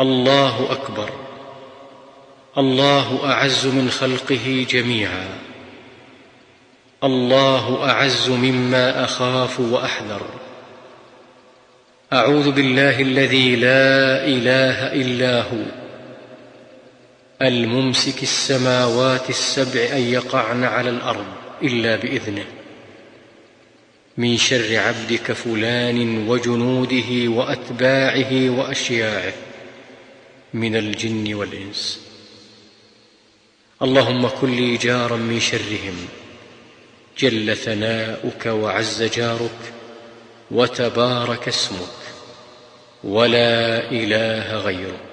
الله أكبر. الله أعز من خلقه جميعا. الله أعز مما أخاف وأحذر. أعوذ بالله الذي لا إله إلا هو. الممسك السماوات السبع أن يقعن على الأرض إلا بإذنه. من شر عبدك فلان وجنوده وأتباعه وأشياعه. من الجن والإنس. اللهم كن لي جارا من شرهم جل ثناؤك وعز جارك وتبارك اسمك ولا إله غيرك.